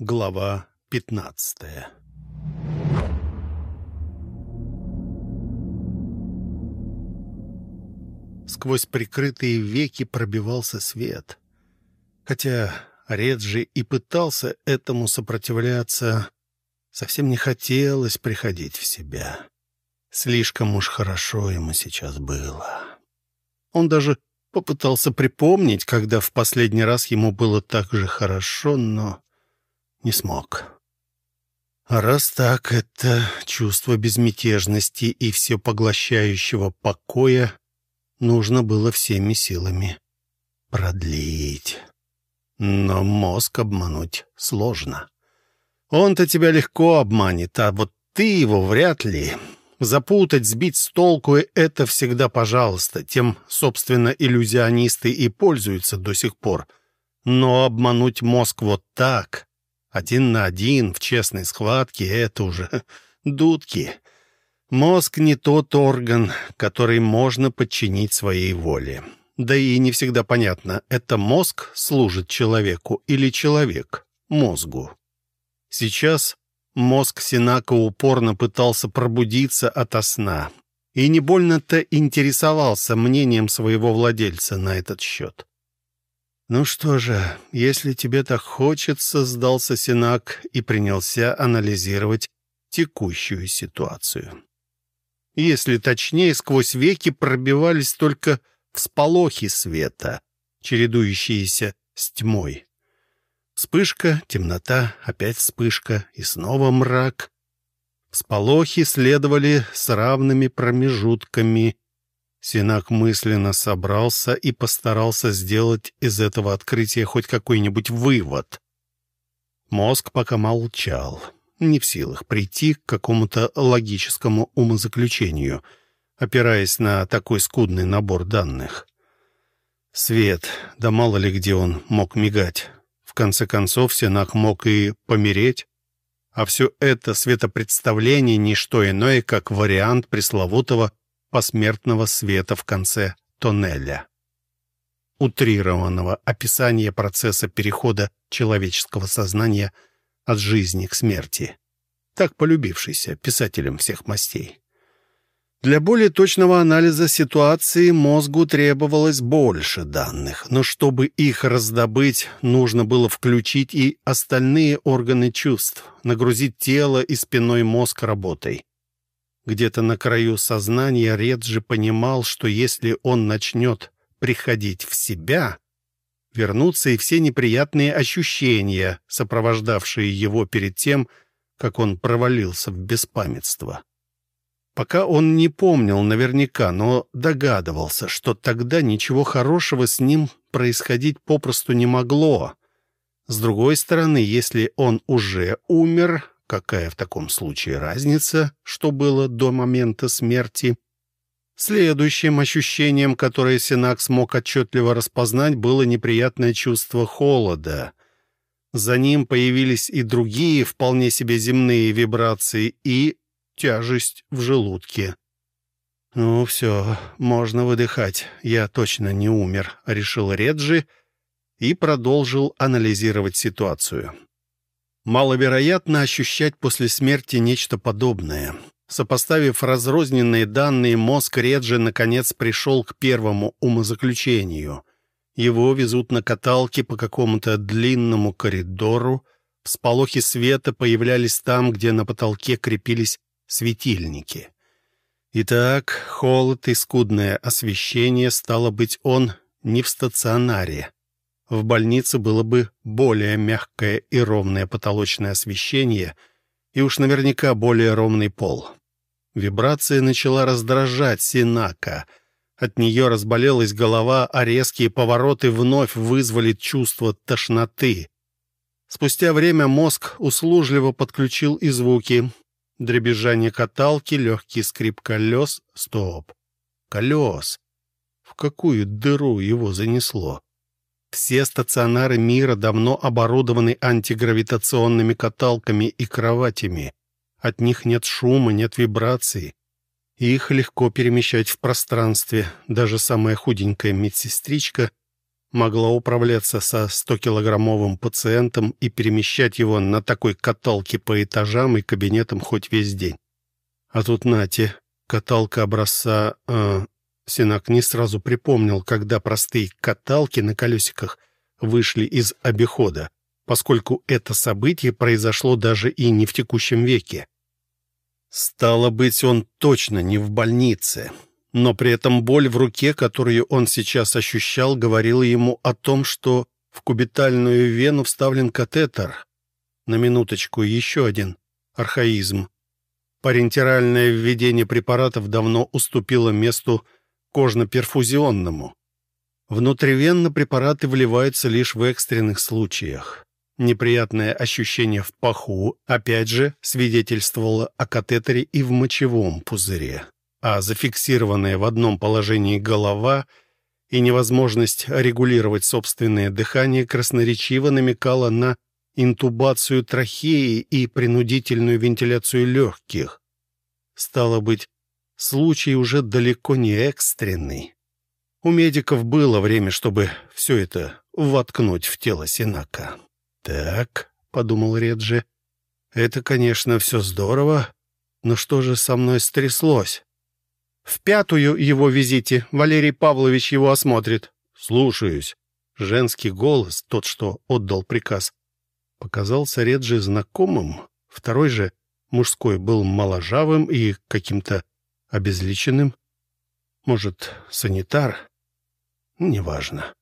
Глава пятнадцатая Сквозь прикрытые веки пробивался свет. Хотя Реджи и пытался этому сопротивляться, совсем не хотелось приходить в себя. Слишком уж хорошо ему сейчас было. Он даже попытался припомнить, когда в последний раз ему было так же хорошо, но не смог. Раз так, это чувство безмятежности и все поглощающего покоя нужно было всеми силами продлить. Но мозг обмануть сложно. Он-то тебя легко обманет, а вот ты его вряд ли. Запутать, сбить с толку — это всегда пожалуйста. Тем, собственно, иллюзионисты и пользуются до сих пор. Но обмануть мозг вот так, один на один, в честной схватке — это уже дудки. Мозг не тот орган, который можно подчинить своей воле. Да и не всегда понятно, это мозг служит человеку или человек мозгу. Сейчас Мозг Синака упорно пытался пробудиться ото сна и не больно-то интересовался мнением своего владельца на этот счет. «Ну что же, если тебе так хочется», — сдался Синак и принялся анализировать текущую ситуацию. Если точнее, сквозь веки пробивались только всполохи света, чередующиеся с тьмой. Вспышка, темнота, опять вспышка и снова мрак. Всполохи следовали с равными промежутками. Синак мысленно собрался и постарался сделать из этого открытия хоть какой-нибудь вывод. Мозг пока молчал, не в силах прийти к какому-то логическому умозаключению, опираясь на такой скудный набор данных. Свет, да мало ли где он мог мигать. В конце концов, Сенак мог и помереть. А все это светопредставление — не что иное, как вариант пресловутого посмертного света в конце тоннеля. Утрированного описания процесса перехода человеческого сознания от жизни к смерти, так полюбившийся писателям всех мастей. Для более точного анализа ситуации мозгу требовалось больше данных, но чтобы их раздобыть, нужно было включить и остальные органы чувств, нагрузить тело и спиной мозг работой. Где-то на краю сознания Реджи понимал, что если он начнет приходить в себя, вернутся и все неприятные ощущения, сопровождавшие его перед тем, как он провалился в беспамятство. Пока он не помнил наверняка, но догадывался, что тогда ничего хорошего с ним происходить попросту не могло. С другой стороны, если он уже умер, какая в таком случае разница, что было до момента смерти? Следующим ощущением, которое Синак смог отчетливо распознать, было неприятное чувство холода. За ним появились и другие вполне себе земные вибрации, и тяжесть в желудке. «Ну все, можно выдыхать. Я точно не умер», — решил Реджи и продолжил анализировать ситуацию. Маловероятно ощущать после смерти нечто подобное. Сопоставив разрозненные данные, мозг Реджи наконец пришел к первому умозаключению. Его везут на каталке по какому-то длинному коридору. Всполохи света появлялись там, где на потолке крепились светильники. Итак, холод и скудное освещение, стало быть, он не в стационаре. В больнице было бы более мягкое и ровное потолочное освещение и уж наверняка более ровный пол. Вибрация начала раздражать Синака. От нее разболелась голова, а резкие повороты вновь вызвали чувство тошноты. Спустя время мозг услужливо подключил и звуки, Дребезжание каталки, легкий скрип колес. Стоп. Колес. В какую дыру его занесло? Все стационары мира давно оборудованы антигравитационными каталками и кроватями. От них нет шума, нет вибраций. Их легко перемещать в пространстве. Даже самая худенькая медсестричка могла управляться со 100-килограммовым пациентом и перемещать его на такой каталке по этажам и кабинетам хоть весь день. А тут нате, каталка образца... Э, Синак не сразу припомнил, когда простые каталки на колесиках вышли из обихода, поскольку это событие произошло даже и не в текущем веке. Стало быть, он точно не в больнице. Но при этом боль в руке, которую он сейчас ощущал, говорила ему о том, что в кубитальную вену вставлен катетер. На минуточку еще один архаизм. Парентеральное введение препаратов давно уступило месту кожно-перфузионному. Внутривенно препараты вливаются лишь в экстренных случаях. Неприятное ощущение в паху, опять же, свидетельствовало о катетере и в мочевом пузыре, а зафиксированная в одном положении голова и невозможность регулировать собственное дыхание красноречиво намекала на интубацию трахеи и принудительную вентиляцию легких. Стало быть, случай уже далеко не экстренный. У медиков было время, чтобы все это воткнуть в тело Синака. «Так», — подумал Реджи, — «это, конечно, все здорово, но что же со мной стряслось?» «В пятую его визите Валерий Павлович его осмотрит». «Слушаюсь». Женский голос, тот, что отдал приказ, показался Реджи знакомым, второй же, мужской, был моложавым и каким-то обезличенным. Может, санитар? Неважно.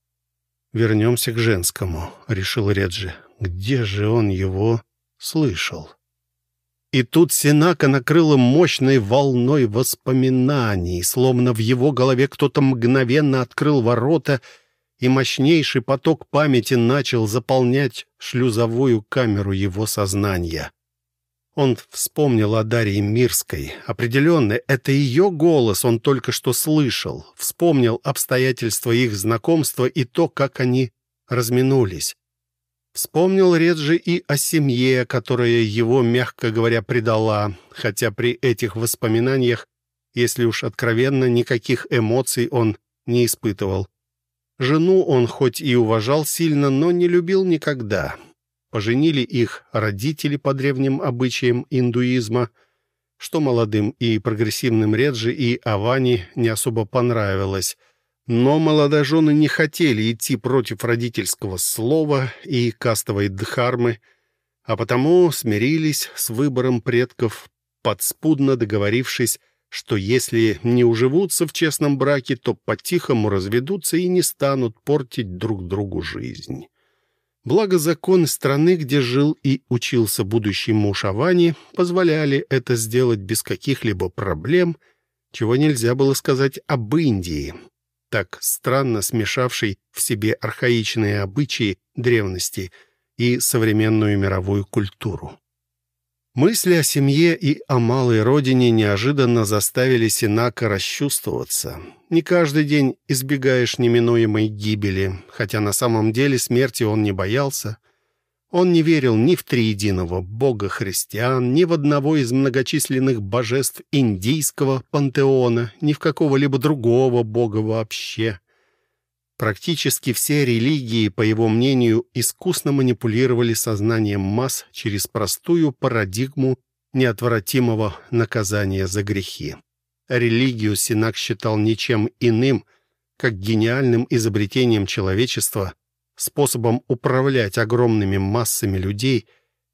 «Вернемся к женскому», — решил Реджи. «Где же он его слышал?» И тут Синака накрыла мощной волной воспоминаний, словно в его голове кто-то мгновенно открыл ворота, и мощнейший поток памяти начал заполнять шлюзовую камеру его сознания. Он вспомнил о Дарье Мирской. Определенно, это ее голос он только что слышал. Вспомнил обстоятельства их знакомства и то, как они разминулись. Вспомнил Реджи и о семье, которая его, мягко говоря, предала, хотя при этих воспоминаниях, если уж откровенно, никаких эмоций он не испытывал. Жену он хоть и уважал сильно, но не любил никогда. Поженили их родители по древним обычаям индуизма, что молодым и прогрессивным Реджи и Авани не особо понравилось. Но молодожены не хотели идти против родительского слова и кастовой дхармы, а потому смирились с выбором предков, подспудно договорившись, что если не уживутся в честном браке, то по-тихому разведутся и не станут портить друг другу жизнь. Благо законы страны, где жил и учился будущий муж Авани, позволяли это сделать без каких-либо проблем, чего нельзя было сказать об Индии, так странно смешавшей в себе архаичные обычаи древности и современную мировую культуру. Мысли о семье и о малой родине неожиданно заставили Синака расчувствоваться. Не каждый день избегаешь неминуемой гибели, хотя на самом деле смерти он не боялся. Он не верил ни в триединого бога христиан, ни в одного из многочисленных божеств индийского пантеона, ни в какого-либо другого бога вообще. Практически все религии, по его мнению, искусно манипулировали сознанием масс через простую парадигму неотвратимого наказания за грехи. Религию Синак считал ничем иным, как гениальным изобретением человечества, способом управлять огромными массами людей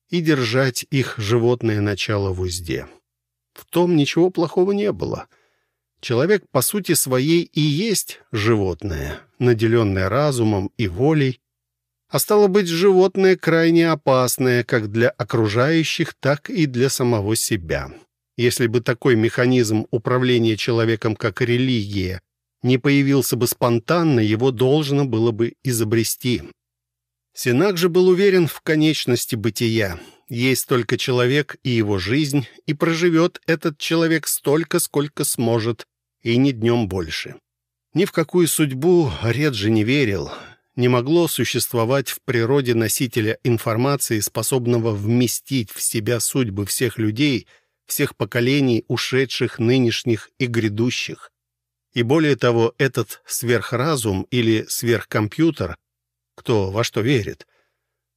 и держать их животное начало в узде. В том ничего плохого не было — Человек по сути своей и есть животное, наделенное разумом и волей, а стало быть, животное крайне опасное как для окружающих, так и для самого себя. Если бы такой механизм управления человеком, как религия, не появился бы спонтанно, его должно было бы изобрести. Синак же был уверен в конечности бытия. Есть только человек и его жизнь, и проживет этот человек столько, сколько сможет, и ни днем больше. Ни в какую судьбу Реджи не верил. Не могло существовать в природе носителя информации, способного вместить в себя судьбы всех людей, всех поколений, ушедших, нынешних и грядущих. И более того, этот сверхразум или сверхкомпьютер, кто во что верит,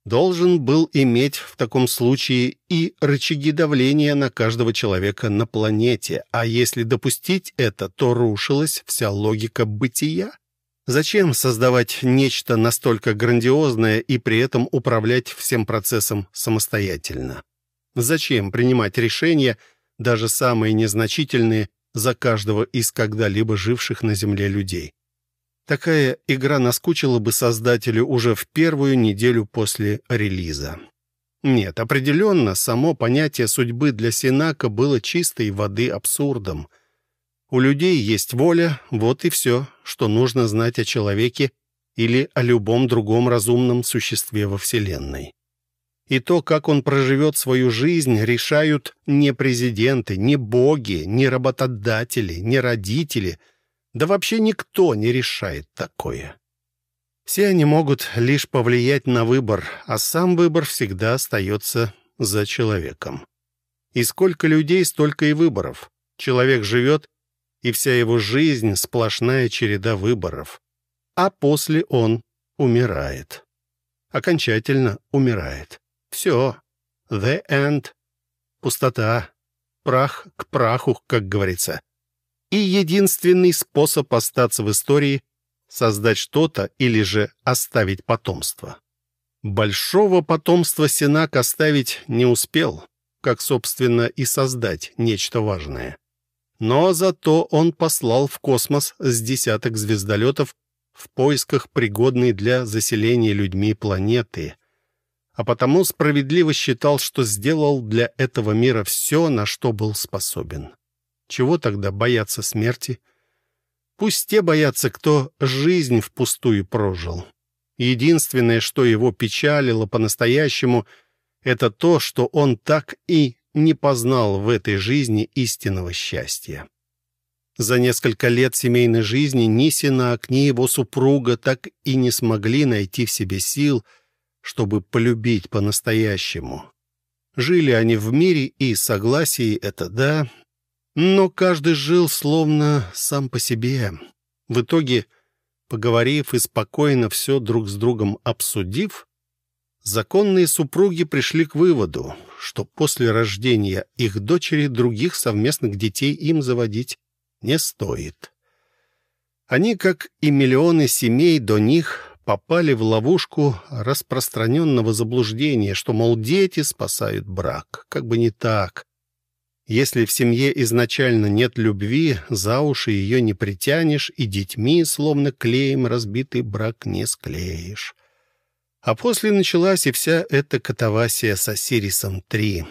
должен был иметь в таком случае и рычаги давления на каждого человека на планете, а если допустить это, то рушилась вся логика бытия. Зачем создавать нечто настолько грандиозное и при этом управлять всем процессом самостоятельно? Зачем принимать решения, даже самые незначительные, за каждого из когда-либо живших на Земле людей? Такая игра наскучила бы создателю уже в первую неделю после релиза. Нет, определенно, само понятие судьбы для Синака было чистой воды абсурдом — у людей есть воля, вот и все, что нужно знать о человеке или о любом другом разумном существе во Вселенной. И то, как он проживет свою жизнь, решают не президенты, не боги, не работодатели, не родители, да вообще никто не решает такое. Все они могут лишь повлиять на выбор, а сам выбор всегда остается за человеком. И сколько людей, столько и выборов. Человек живет и вся его жизнь — сплошная череда выборов. А после он умирает. Окончательно умирает. Все. The end. Пустота. Прах к праху, как говорится. И единственный способ остаться в истории — создать что-то или же оставить потомство. Большого потомства Сенак оставить не успел, как, собственно, и создать нечто важное. Но зато он послал в космос с десяток звездолетов в поисках пригодной для заселения людьми планеты. А потому справедливо считал, что сделал для этого мира все, на что был способен. Чего тогда бояться смерти? Пусть те боятся, кто жизнь впустую прожил. Единственное, что его печалило по-настоящему, это то, что он так и не познал в этой жизни истинного счастья. За несколько лет семейной жизни ни Синак, ни его супруга так и не смогли найти в себе сил, чтобы полюбить по-настоящему. Жили они в мире и согласии, это да, но каждый жил словно сам по себе. В итоге, поговорив и спокойно все друг с другом обсудив, законные супруги пришли к выводу, что после рождения их дочери других совместных детей им заводить не стоит. Они, как и миллионы семей до них, попали в ловушку распространенного заблуждения, что, мол, дети спасают брак. Как бы не так. Если в семье изначально нет любви, за уши ее не притянешь, и детьми, словно клеем, разбитый брак не склеишь. А после началась и вся эта катавасия с Осирисом-3.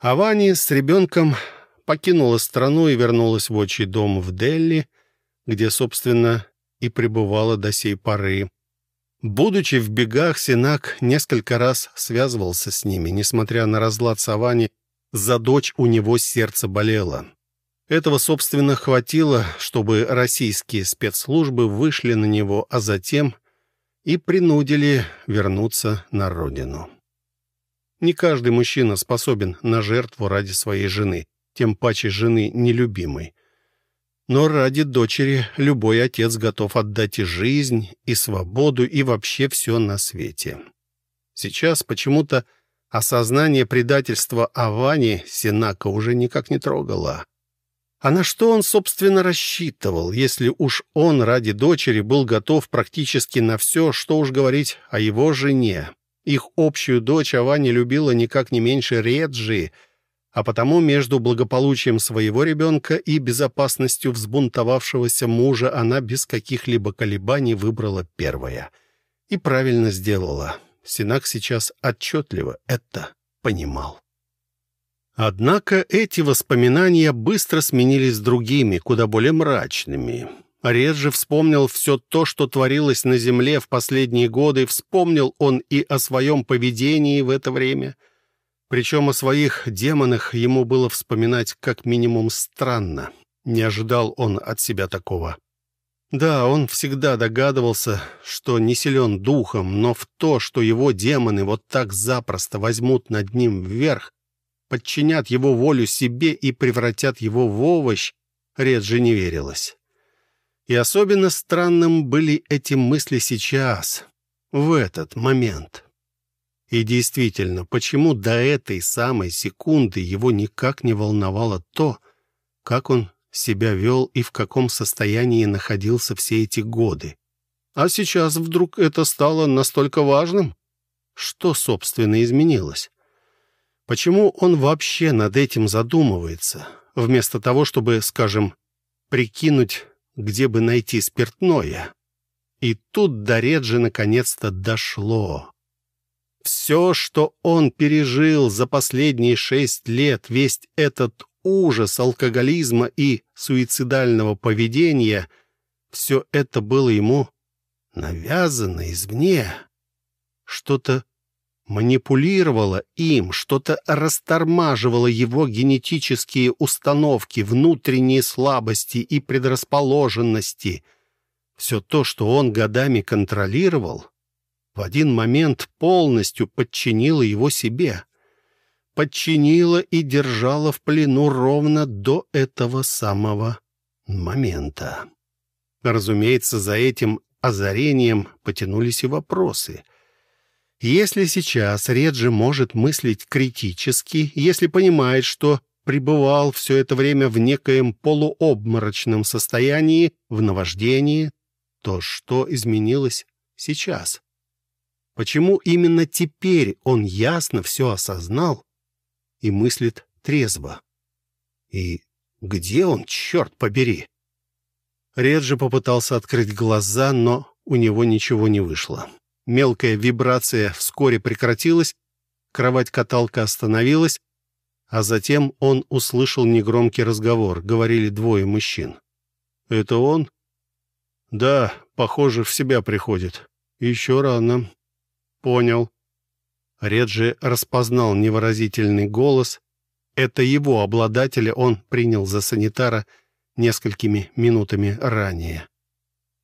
А Ваня с ребенком покинула страну и вернулась в отчий дом в Дели, где, собственно, и пребывала до сей поры. Будучи в бегах, Синак несколько раз связывался с ними. Несмотря на разлад с Авани, за дочь у него сердце болело. Этого, собственно, хватило, чтобы российские спецслужбы вышли на него, а затем и принудили вернуться на родину. Не каждый мужчина способен на жертву ради своей жены, тем паче жены нелюбимой. Но ради дочери любой отец готов отдать и жизнь, и свободу, и вообще все на свете. Сейчас почему-то осознание предательства Авани Синака уже никак не трогало. А на что он, собственно, рассчитывал, если уж он ради дочери был готов практически на все, что уж говорить о его жене? Их общую дочь Авани любила никак не меньше Реджи, а потому между благополучием своего ребенка и безопасностью взбунтовавшегося мужа она без каких-либо колебаний выбрала первое. И правильно сделала. Синак сейчас отчетливо это понимал. Однако эти воспоминания быстро сменились другими, куда более мрачными. Реджи вспомнил все то, что творилось на земле в последние годы, вспомнил он и о своем поведении в это время. Причем о своих демонах ему было вспоминать как минимум странно. Не ожидал он от себя такого. Да, он всегда догадывался, что не силен духом, но в то, что его демоны вот так запросто возьмут над ним вверх, подчинят его волю себе и превратят его в овощ, Реджи не верилось. И особенно странным были эти мысли сейчас, в этот момент. И действительно, почему до этой самой секунды его никак не волновало то, как он себя вел и в каком состоянии находился все эти годы? А сейчас вдруг это стало настолько важным? Что, собственно, изменилось? Почему он вообще над этим задумывается, вместо того, чтобы, скажем, прикинуть, где бы найти спиртное? И тут до Реджи наконец-то дошло. Все, что он пережил за последние шесть лет, весь этот ужас алкоголизма и суицидального поведения, все это было ему навязано извне. Что-то манипулировало им, что-то растормаживало его генетические установки, внутренние слабости и предрасположенности. Все то, что он годами контролировал, в один момент полностью подчинило его себе. Подчинило и держало в плену ровно до этого самого момента. Разумеется, за этим озарением потянулись и вопросы. Если сейчас Реджи может мыслить критически, если понимает, что пребывал все это время в некоем полуобморочном состоянии, в наваждении, то что изменилось сейчас? Почему именно теперь он ясно все осознал и мыслит трезво? И где он, черт побери? Реджи попытался открыть глаза, но у него ничего не вышло. Мелкая вибрация вскоре прекратилась, кровать-каталка остановилась, а затем он услышал негромкий разговор. Говорили двое мужчин. «Это он?» «Да, похоже, в себя приходит. Еще рано». «Понял». Реджи распознал невыразительный голос. Это его обладателя он принял за санитара несколькими минутами ранее.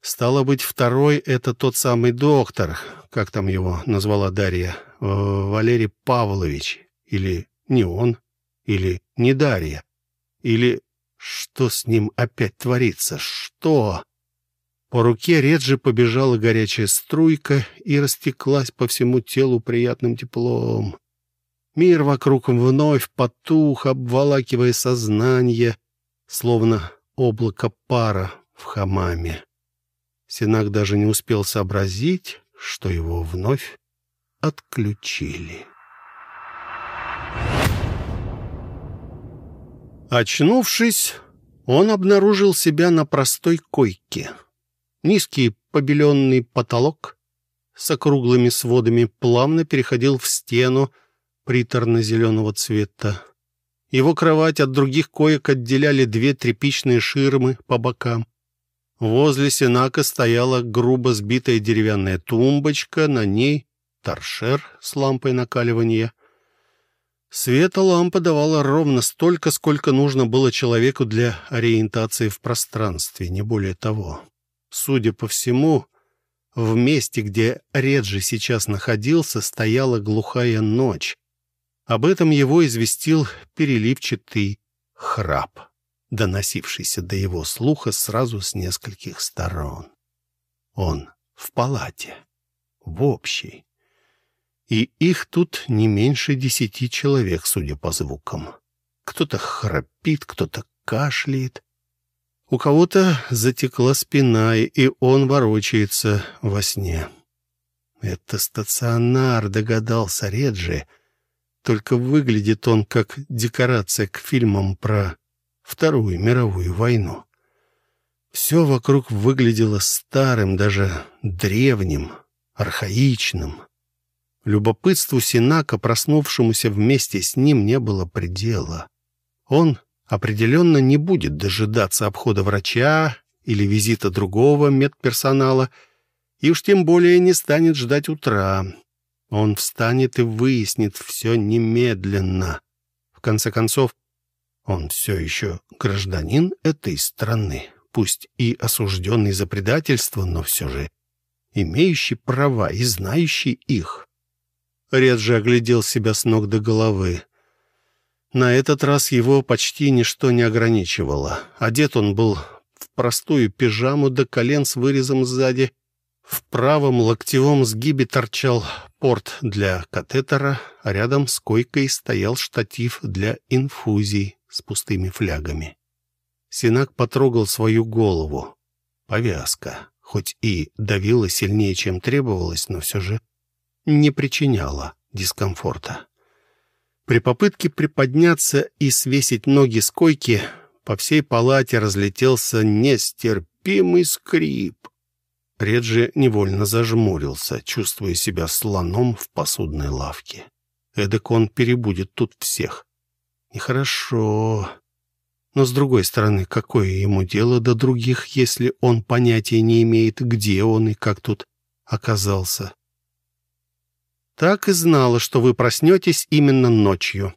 Стало быть, второй — это тот самый доктор, как там его назвала Дарья, э, Валерий Павлович. Или не он, или не Дарья. Или что с ним опять творится? Что? По руке Реджи побежала горячая струйка и растеклась по всему телу приятным теплом. Мир вокруг вновь потух, обволакивая сознание, словно облако пара в хамаме. Синак даже не успел сообразить, что его вновь отключили. Очнувшись, он обнаружил себя на простой койке. Низкий побеленный потолок с округлыми сводами плавно переходил в стену приторно-зеленого цвета. Его кровать от других коек отделяли две тряпичные ширмы по бокам. Возле Сенака стояла грубо сбитая деревянная тумбочка, на ней торшер с лампой накаливания. Света лампа давала ровно столько, сколько нужно было человеку для ориентации в пространстве, не более того. Судя по всему, в месте, где Реджи сейчас находился, стояла глухая ночь, об этом его известил переливчатый храп, доносившийся до его слуха сразу с нескольких сторон. Он в палате, в общей. И их тут не меньше десяти человек, судя по звукам. Кто-то храпит, кто-то кашляет. У кого-то затекла спина, и он ворочается во сне. «Это стационар», — догадался Реджи, — только выглядит он как декорация к фильмам про Вторую мировую войну. Все вокруг выглядело старым, даже древним, архаичным. Любопытству Синака, проснувшемуся вместе с ним, не было предела. Он определенно не будет дожидаться обхода врача или визита другого медперсонала, и уж тем более не станет ждать утра. Он встанет и выяснит все немедленно. В конце концов, он все еще гражданин этой страны, пусть и осужденный за предательство, но все же имеющий права и знающий их. Реджи оглядел себя с ног до головы. На этот раз его почти ничто не ограничивало. Одет он был в простую пижаму до колен с вырезом сзади. В правом локтевом сгибе торчал порт для катетера, а рядом с койкой стоял штатив для инфузий с пустыми флягами. Синак потрогал свою голову. Повязка, хоть и давила сильнее, чем требовалось, но все же не причиняла дискомфорта. При попытке приподняться и свесить ноги с койки по всей палате разлетелся нестерпимый скрип. Реджи невольно зажмурился, чувствуя себя слоном в посудной лавке. Эдак он перебудет тут всех. Нехорошо. Но, с другой стороны, какое ему дело до других, если он понятия не имеет, где он и как тут оказался? Так и знала, что вы проснетесь именно ночью.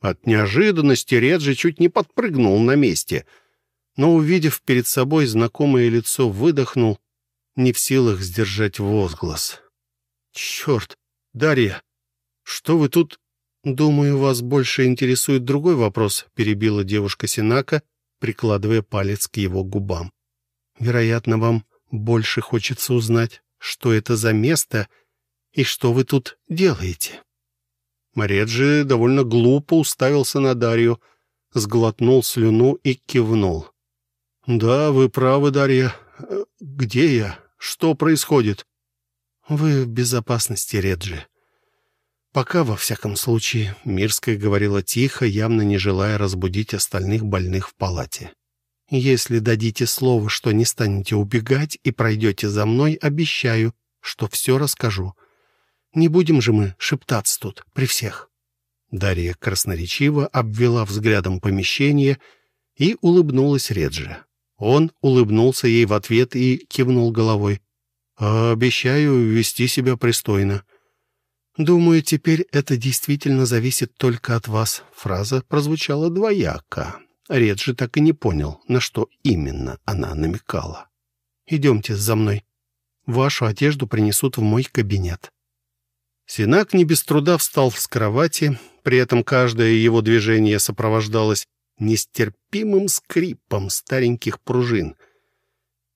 От неожиданности Реджи чуть не подпрыгнул на месте, но, увидев перед собой знакомое лицо, выдохнул, не в силах сдержать возглас. «Черт! Дарья! Что вы тут...» «Думаю, вас больше интересует другой вопрос», — перебила девушка Синака, прикладывая палец к его губам. «Вероятно, вам больше хочется узнать, что это за место и что вы тут делаете». Мореджи довольно глупо уставился на Дарью, сглотнул слюну и кивнул. «Да, вы правы, Дарья. Где я? Что происходит?» «Вы в безопасности, Реджи. Пока, во всяком случае», — Мирская говорила тихо, явно не желая разбудить остальных больных в палате. «Если дадите слово, что не станете убегать и пройдете за мной, обещаю, что все расскажу. Не будем же мы шептаться тут при всех». Дарья красноречиво обвела взглядом помещение и улыбнулась Реджи. Он улыбнулся ей в ответ и кивнул головой. «Обещаю вести себя пристойно». «Думаю, теперь это действительно зависит только от вас». Фраза прозвучала двояко. Реджи так и не понял, на что именно она намекала. «Идемте за мной. Вашу одежду принесут в мой кабинет». Синак не без труда встал с кровати, при этом каждое его движение сопровождалось нестерпимым скрипом стареньких пружин.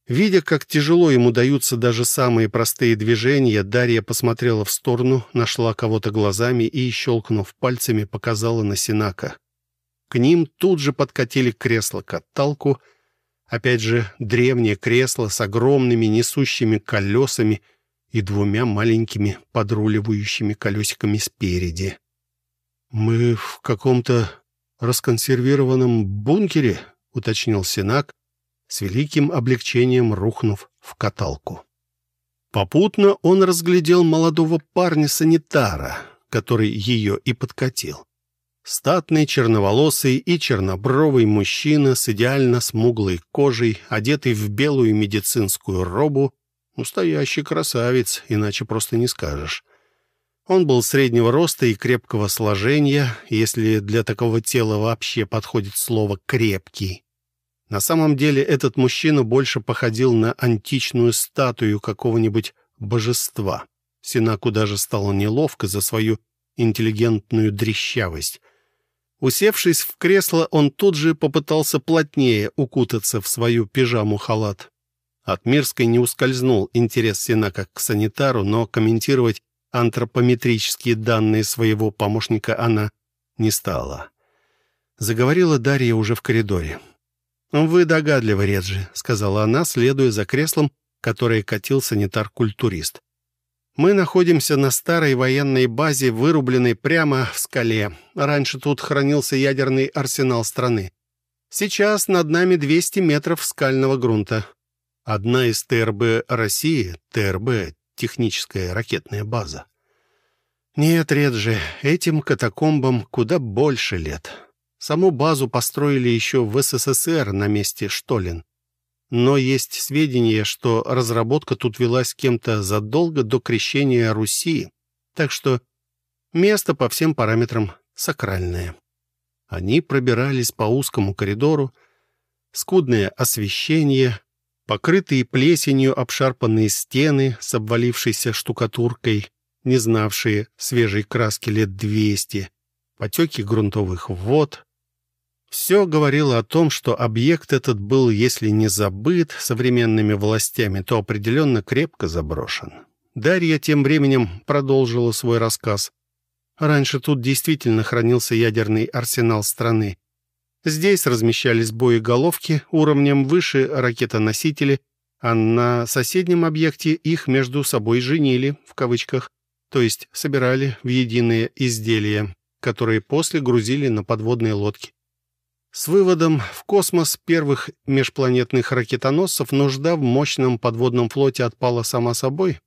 Видя, как тяжело ему даются даже самые простые движения, Дарья посмотрела в сторону, нашла кого-то глазами и, щелкнув пальцами, показала на Синака. К ним тут же подкатили кресло-каталку, опять же древнее кресло с огромными несущими колесами — и двумя маленькими подруливающими колесиками спереди. «Мы в каком-то расконсервированном бункере?» — уточнил Синак, с великим облегчением рухнув в каталку. Попутно он разглядел молодого парня-санитара, который ее и подкатил. Статный, черноволосый и чернобровый мужчина с идеально смуглой кожей, одетый в белую медицинскую робу, Настоящий красавец, иначе просто не скажешь. Он был среднего роста и крепкого сложения, если для такого тела вообще подходит слово «крепкий». На самом деле этот мужчина больше походил на античную статую какого-нибудь божества. Синаку даже стало неловко за свою интеллигентную дрещавость. Усевшись в кресло, он тут же попытался плотнее укутаться в свою пижаму-халат. От Мирской не ускользнул интерес Сенака к санитару, но комментировать антропометрические данные своего помощника она не стала. Заговорила Дарья уже в коридоре. «Вы догадливы, Реджи», — сказала она, следуя за креслом, которое катил санитар-культурист. «Мы находимся на старой военной базе, вырубленной прямо в скале. Раньше тут хранился ядерный арсенал страны. Сейчас над нами 200 метров скального грунта. Одна из ТРБ России, ТРБ, техническая ракетная база. Нет, Реджи, этим катакомбам куда больше лет. Саму базу построили еще в СССР на месте Штолин. Но есть сведения, что разработка тут велась кем-то задолго до крещения Руси, так что место по всем параметрам сакральное. Они пробирались по узкому коридору, скудное освещение, покрытые плесенью обшарпанные стены с обвалившейся штукатуркой, не знавшие свежей краски лет двести, потеки грунтовых вод. Все говорило о том, что объект этот был, если не забыт современными властями, то определенно крепко заброшен. Дарья тем временем продолжила свой рассказ. Раньше тут действительно хранился ядерный арсенал страны. Здесь размещались боеголовки уровнем выше ракетоносители, а на соседнем объекте их между собой «женили», в кавычках, то есть собирали в единые изделия, которые после грузили на подводные лодки. С выводом в космос первых межпланетных ракетоносцев нужда в мощном подводном флоте отпала сама собой,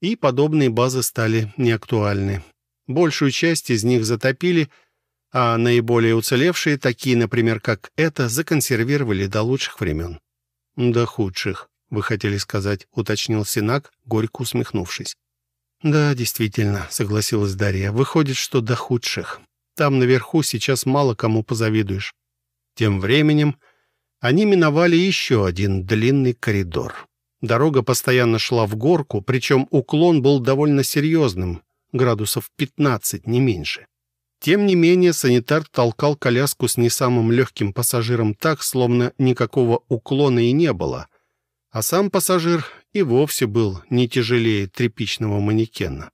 и подобные базы стали неактуальны. Большую часть из них затопили, а наиболее уцелевшие, такие, например, как это, законсервировали до лучших времен. «До худших», — вы хотели сказать, — уточнил Синак, горько усмехнувшись. «Да, действительно», — согласилась Дарья. «Выходит, что до худших. Там наверху сейчас мало кому позавидуешь». Тем временем они миновали еще один длинный коридор. Дорога постоянно шла в горку, причем уклон был довольно серьезным, градусов 15, не меньше. Тем не менее, санитар толкал коляску с не самым легким пассажиром так, словно никакого уклона и не было, а сам пассажир и вовсе был не тяжелее тряпичного манекена.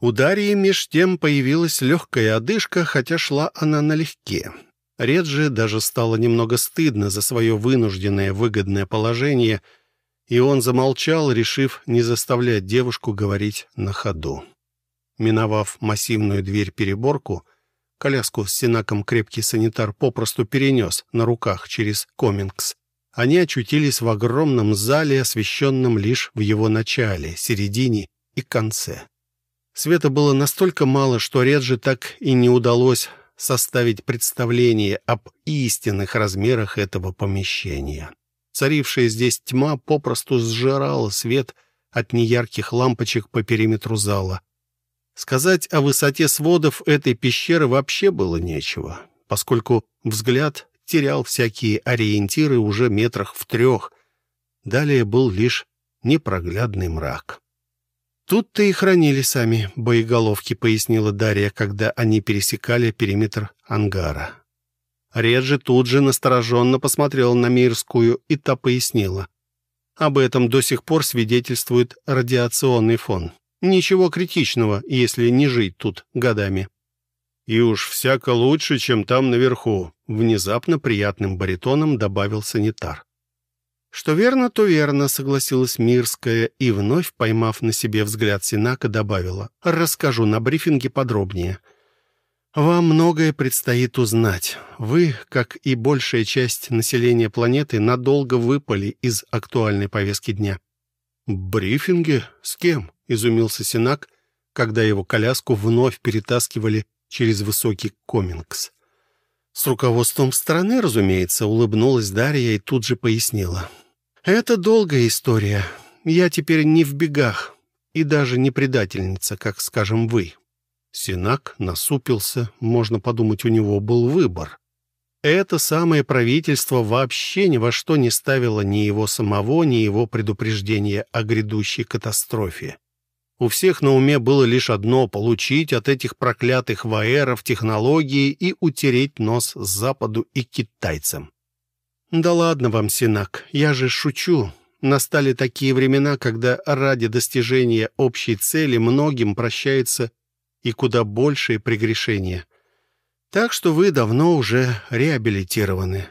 У Дарьи меж тем появилась легкая одышка, хотя шла она налегке. Реджи даже стало немного стыдно за свое вынужденное выгодное положение, и он замолчал, решив не заставлять девушку говорить на ходу. Миновав массивную дверь-переборку, коляску с синаком крепкий санитар попросту перенес на руках через комингс. Они очутились в огромном зале, освещенном лишь в его начале, середине и конце. Света было настолько мало, что Реджи так и не удалось составить представление об истинных размерах этого помещения. Царившая здесь тьма попросту сжирала свет от неярких лампочек по периметру зала. Сказать о высоте сводов этой пещеры вообще было нечего, поскольку взгляд терял всякие ориентиры уже метрах в трех. Далее был лишь непроглядный мрак. «Тут-то и хранили сами боеголовки», — пояснила Дарья, когда они пересекали периметр ангара. Реджи тут же настороженно посмотрел на Мирскую, и та пояснила. Об этом до сих пор свидетельствует радиационный фон. Ничего критичного, если не жить тут годами. И уж всяко лучше, чем там наверху, внезапно приятным баритоном добавил санитар. «Что верно, то верно», — согласилась Мирская и, вновь поймав на себе взгляд Синака, добавила. «Расскажу на брифинге подробнее. Вам многое предстоит узнать. Вы, как и большая часть населения планеты, надолго выпали из актуальной повестки дня». «Брифинге? С кем?» изумился Синак, когда его коляску вновь перетаскивали через высокий комингс. С руководством страны, разумеется, улыбнулась Дарья и тут же пояснила. «Это долгая история. Я теперь не в бегах и даже не предательница, как, скажем, вы». Синак насупился, можно подумать, у него был выбор. Это самое правительство вообще ни во что не ставило ни его самого, ни его предупреждения о грядущей катастрофе. У всех на уме было лишь одно — получить от этих проклятых ваэров технологии и утереть нос Западу и китайцам. «Да ладно вам, Синак, я же шучу. Настали такие времена, когда ради достижения общей цели многим прощается и куда большие прегрешения. Так что вы давно уже реабилитированы».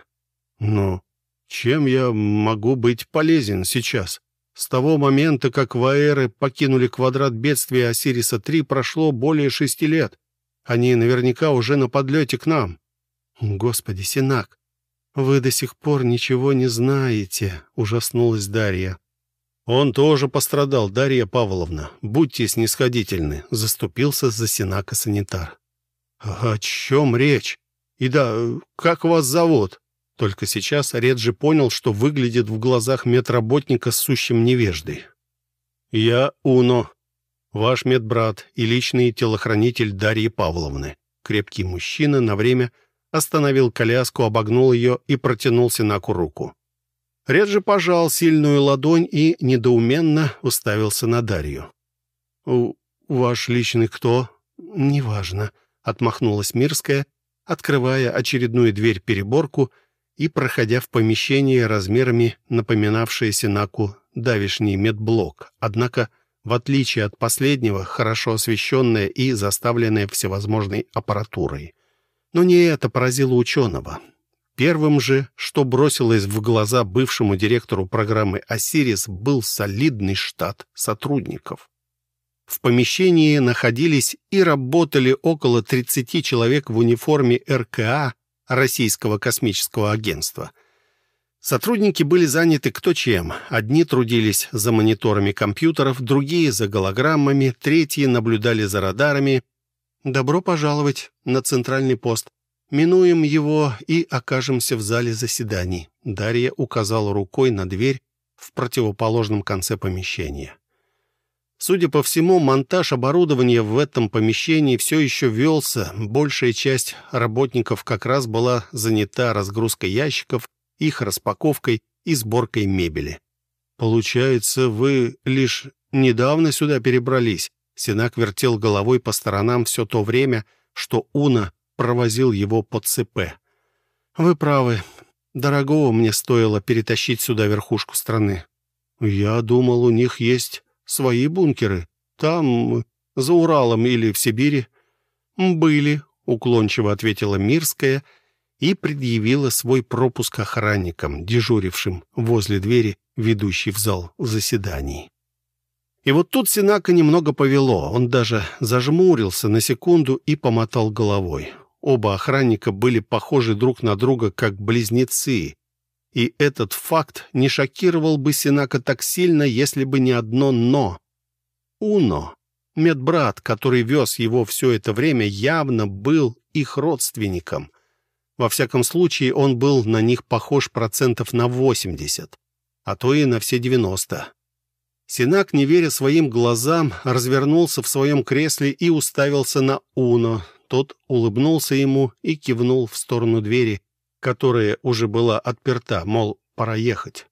«Ну, чем я могу быть полезен сейчас?» С того момента, как Ваэры покинули квадрат бедствия Осириса-3, прошло более шести лет. Они наверняка уже на подлете к нам. Господи, Синак, вы до сих пор ничего не знаете, ужаснулась Дарья. Он тоже пострадал, Дарья Павловна. Будьте снисходительны, заступился за Синака санитар. О чем речь? И да, как вас зовут? Только сейчас Реджи понял, что выглядит в глазах медработника сущим невеждой. «Я Уно, ваш медбрат и личный телохранитель Дарьи Павловны». Крепкий мужчина на время остановил коляску, обогнул ее и протянул Синаку руку. Реджи пожал сильную ладонь и недоуменно уставился на Дарью. «Ваш личный кто?» «Неважно», — отмахнулась Мирская, открывая очередную дверь-переборку и проходя в помещение размерами напоминавшее Синаку давишний медблок, однако, в отличие от последнего, хорошо освещенное и заставленное всевозможной аппаратурой. Но не это поразило ученого. Первым же, что бросилось в глаза бывшему директору программы «Осирис», был солидный штат сотрудников. В помещении находились и работали около 30 человек в униформе РКА Российского космического агентства. Сотрудники были заняты кто чем. Одни трудились за мониторами компьютеров, другие — за голограммами, третьи наблюдали за радарами. «Добро пожаловать на центральный пост. Минуем его и окажемся в зале заседаний». Дарья указала рукой на дверь в противоположном конце помещения. Судя по всему, монтаж оборудования в этом помещении все еще велся. Большая часть работников как раз была занята разгрузкой ящиков, их распаковкой и сборкой мебели. «Получается, вы лишь недавно сюда перебрались?» Синак вертел головой по сторонам все то время, что Уна провозил его по ЦП. «Вы правы. Дорогого мне стоило перетащить сюда верхушку страны. Я думал, у них есть свои бункеры. Там, за Уралом или в Сибири?» «Были», — уклончиво ответила Мирская и предъявила свой пропуск охранникам, дежурившим возле двери, ведущей в зал заседаний. И вот тут Синака немного повело. Он даже зажмурился на секунду и помотал головой. Оба охранника были похожи друг на друга, как близнецы, и этот факт не шокировал бы Синака так сильно, если бы не одно «но». Уно, медбрат, который вез его все это время, явно был их родственником. Во всяком случае, он был на них похож процентов на 80, а то и на все 90. Синак, не веря своим глазам, развернулся в своем кресле и уставился на Уно. Тот улыбнулся ему и кивнул в сторону двери, которая уже была отперта, мол, пора ехать.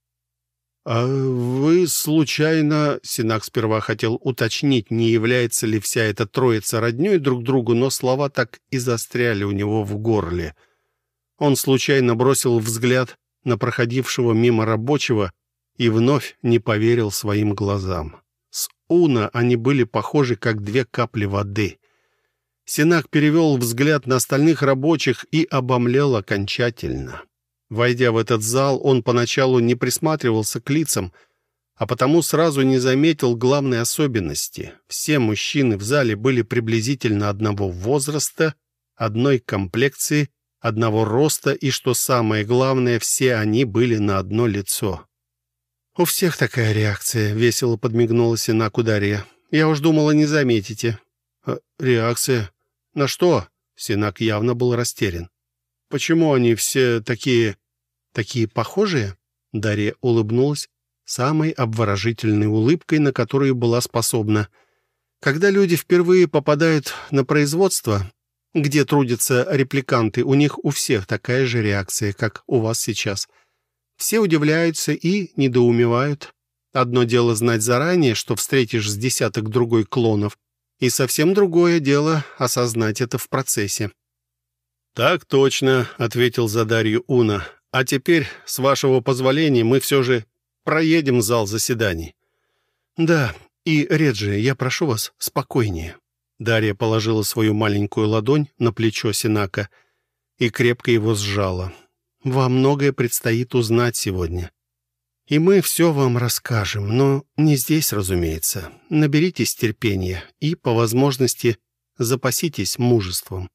«А вы, случайно...» — Синак сперва хотел уточнить, не является ли вся эта троица роднёй друг другу, но слова так и застряли у него в горле. Он случайно бросил взгляд на проходившего мимо рабочего и вновь не поверил своим глазам. С Уна они были похожи, как две капли воды. Синак перевел взгляд на остальных рабочих и обомлел окончательно. Войдя в этот зал, он поначалу не присматривался к лицам, а потому сразу не заметил главной особенности. Все мужчины в зале были приблизительно одного возраста, одной комплекции, одного роста и, что самое главное, все они были на одно лицо. «У всех такая реакция», — весело подмигнула Синаку Дарья. «Я уж думала, не заметите». «Э, «Реакция? «На что?» — Синак явно был растерян. «Почему они все такие... такие похожие?» Дарья улыбнулась самой обворожительной улыбкой, на которую была способна. «Когда люди впервые попадают на производство, где трудятся репликанты, у них у всех такая же реакция, как у вас сейчас. Все удивляются и недоумевают. Одно дело знать заранее, что встретишь с десяток другой клонов, и совсем другое дело осознать это в процессе. «Так точно», — ответил за Дарью Уна. «А теперь, с вашего позволения, мы все же проедем зал заседаний». «Да, и, Реджи, я прошу вас спокойнее». Дарья положила свою маленькую ладонь на плечо Синака и крепко его сжала. «Вам многое предстоит узнать сегодня. И мы все вам расскажем, но не здесь, разумеется. Наберитесь терпения и, по возможности, запаситесь мужеством.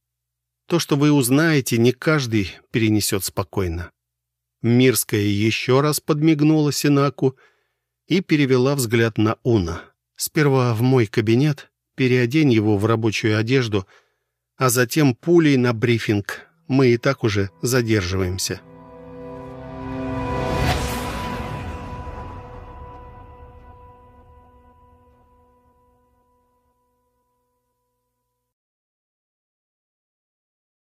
То, что вы узнаете, не каждый перенесет спокойно». Мирская еще раз подмигнула Синаку и перевела взгляд на Уна. «Сперва в мой кабинет, переодень его в рабочую одежду, а затем пулей на брифинг. Мы и так уже задерживаемся».